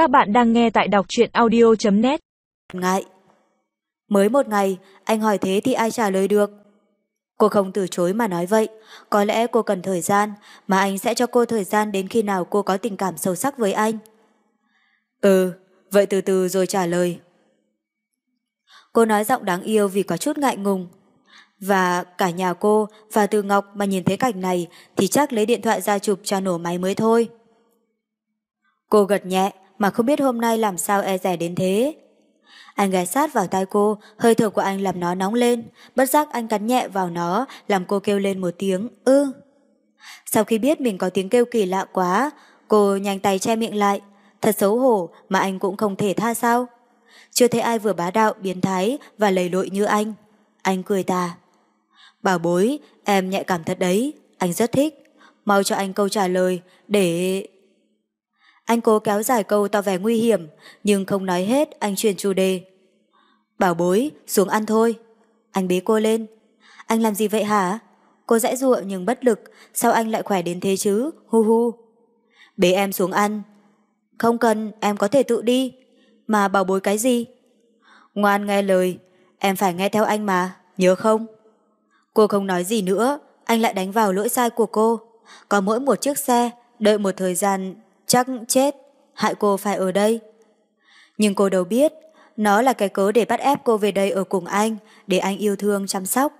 Các bạn đang nghe tại đọc truyện audio.net Ngại. Mới một ngày, anh hỏi thế thì ai trả lời được? Cô không từ chối mà nói vậy. Có lẽ cô cần thời gian, mà anh sẽ cho cô thời gian đến khi nào cô có tình cảm sâu sắc với anh. Ừ, vậy từ từ rồi trả lời. Cô nói giọng đáng yêu vì có chút ngại ngùng. Và cả nhà cô và Từ Ngọc mà nhìn thấy cảnh này thì chắc lấy điện thoại ra chụp cho nổ máy mới thôi. Cô gật nhẹ mà không biết hôm nay làm sao e rẻ đến thế. Anh ghé sát vào tai cô, hơi thở của anh làm nó nóng lên, bất giác anh cắn nhẹ vào nó, làm cô kêu lên một tiếng, ư. Sau khi biết mình có tiếng kêu kỳ lạ quá, cô nhanh tay che miệng lại, thật xấu hổ mà anh cũng không thể tha sao. Chưa thấy ai vừa bá đạo, biến thái và lầy lội như anh. Anh cười tà. Bảo bối, em nhạy cảm thật đấy, anh rất thích. Mau cho anh câu trả lời, để... Anh cố kéo dài câu tỏ vẻ nguy hiểm, nhưng không nói hết, anh chuyển chủ đề. Bảo bối, xuống ăn thôi. Anh bế cô lên. Anh làm gì vậy hả? Cô dãy ruộng nhưng bất lực, sao anh lại khỏe đến thế chứ? Hu hu. Bế em xuống ăn. Không cần, em có thể tự đi. Mà bảo bối cái gì? Ngoan nghe lời, em phải nghe theo anh mà, nhớ không? Cô không nói gì nữa, anh lại đánh vào lỗi sai của cô. Có mỗi một chiếc xe, đợi một thời gian chắc chết, hại cô phải ở đây. Nhưng cô đâu biết, nó là cái cớ để bắt ép cô về đây ở cùng anh, để anh yêu thương chăm sóc.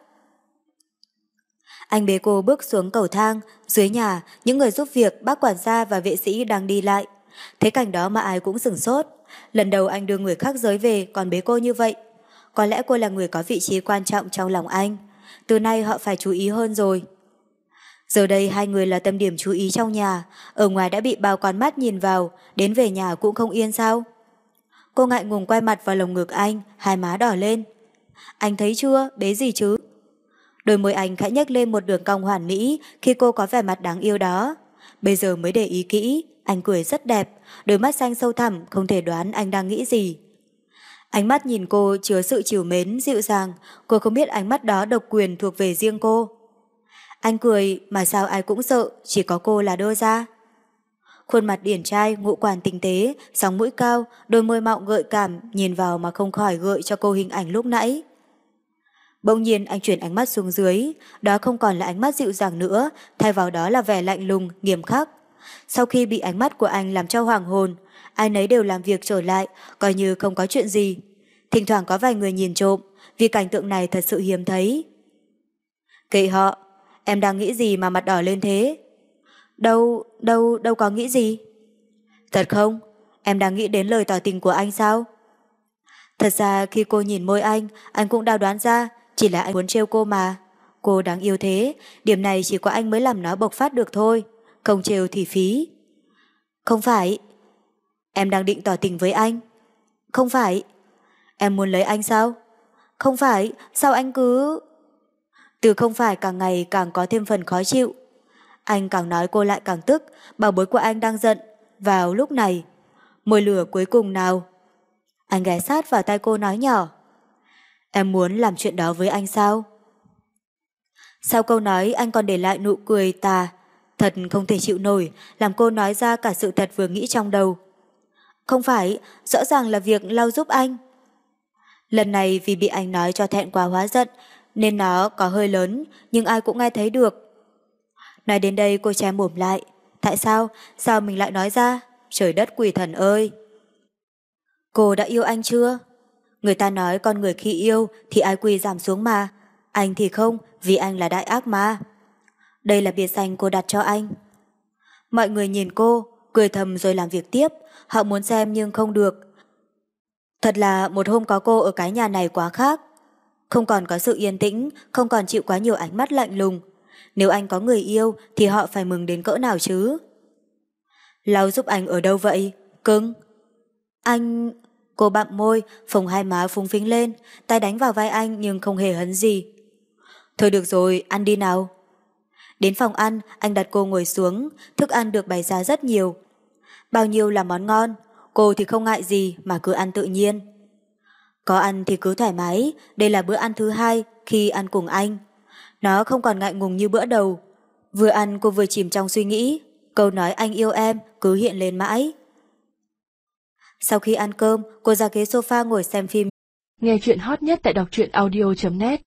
Anh bế cô bước xuống cầu thang, dưới nhà, những người giúp việc, bác quản gia và vệ sĩ đang đi lại. Thế cảnh đó mà ai cũng sửng sốt. Lần đầu anh đưa người khác giới về còn bế cô như vậy. Có lẽ cô là người có vị trí quan trọng trong lòng anh. Từ nay họ phải chú ý hơn rồi. Giờ đây hai người là tâm điểm chú ý trong nhà, ở ngoài đã bị bao quán mắt nhìn vào, đến về nhà cũng không yên sao. Cô ngại ngùng quay mặt vào lồng ngực anh, hai má đỏ lên. Anh thấy chưa, bế gì chứ? Đôi môi anh khẽ nhếch lên một đường cong hoàn mỹ khi cô có vẻ mặt đáng yêu đó. Bây giờ mới để ý kỹ, anh cười rất đẹp, đôi mắt xanh sâu thẳm, không thể đoán anh đang nghĩ gì. Ánh mắt nhìn cô chứa sự chiều mến, dịu dàng, cô không biết ánh mắt đó độc quyền thuộc về riêng cô. Anh cười mà sao ai cũng sợ, chỉ có cô là đơ ra. Khuôn mặt điển trai, ngũ quan tinh tế, sóng mũi cao, đôi môi mọng gợi cảm, nhìn vào mà không khỏi gợi cho cô hình ảnh lúc nãy. Bỗng nhiên anh chuyển ánh mắt xuống dưới, đó không còn là ánh mắt dịu dàng nữa, thay vào đó là vẻ lạnh lùng, nghiêm khắc. Sau khi bị ánh mắt của anh làm cho hoàng hồn, ai nấy đều làm việc trở lại, coi như không có chuyện gì. Thỉnh thoảng có vài người nhìn trộm, vì cảnh tượng này thật sự hiếm thấy. Kệ họ, em đang nghĩ gì mà mặt đỏ lên thế? Đâu, đâu, đâu có nghĩ gì? Thật không? Em đang nghĩ đến lời tỏ tình của anh sao? Thật ra khi cô nhìn môi anh, anh cũng đào đoán ra, chỉ là anh muốn trêu cô mà. Cô đáng yêu thế, điểm này chỉ có anh mới làm nó bộc phát được thôi. Không trêu thì phí. Không phải. Em đang định tỏ tình với anh. Không phải. Em muốn lấy anh sao? Không phải, sao anh cứ... Từ không phải càng ngày càng có thêm phần khó chịu. Anh càng nói cô lại càng tức, bảo bối của anh đang giận. Vào lúc này, môi lửa cuối cùng nào. Anh ghé sát vào tay cô nói nhỏ. Em muốn làm chuyện đó với anh sao? Sau câu nói anh còn để lại nụ cười tà, thật không thể chịu nổi, làm cô nói ra cả sự thật vừa nghĩ trong đầu. Không phải, rõ ràng là việc lau giúp anh. Lần này vì bị anh nói cho thẹn quá hóa giận, nên nó có hơi lớn, nhưng ai cũng nghe thấy được. Nói đến đây cô che mồm lại. Tại sao? Sao mình lại nói ra? Trời đất quỷ thần ơi! Cô đã yêu anh chưa? Người ta nói con người khi yêu thì ai quỳ giảm xuống mà. Anh thì không, vì anh là đại ác ma. Đây là biệt danh cô đặt cho anh. Mọi người nhìn cô, cười thầm rồi làm việc tiếp. Họ muốn xem nhưng không được. Thật là một hôm có cô ở cái nhà này quá khác. Không còn có sự yên tĩnh, không còn chịu quá nhiều ánh mắt lạnh lùng. Nếu anh có người yêu thì họ phải mừng đến cỡ nào chứ? Lau giúp anh ở đâu vậy? Cưng. Anh... Cô bặm môi, phồng hai má phúng phính lên, tay đánh vào vai anh nhưng không hề hấn gì. Thôi được rồi, ăn đi nào. Đến phòng ăn, anh đặt cô ngồi xuống, thức ăn được bày ra rất nhiều. Bao nhiêu là món ngon, cô thì không ngại gì mà cứ ăn tự nhiên. Có ăn thì cứ thoải mái, đây là bữa ăn thứ hai khi ăn cùng anh. Nó không còn ngại ngùng như bữa đầu. Vừa ăn cô vừa chìm trong suy nghĩ, câu nói anh yêu em cứ hiện lên mãi. Sau khi ăn cơm, cô ra ghế sofa ngồi xem phim. Nghe chuyện hot nhất tại đọc truyện audio.net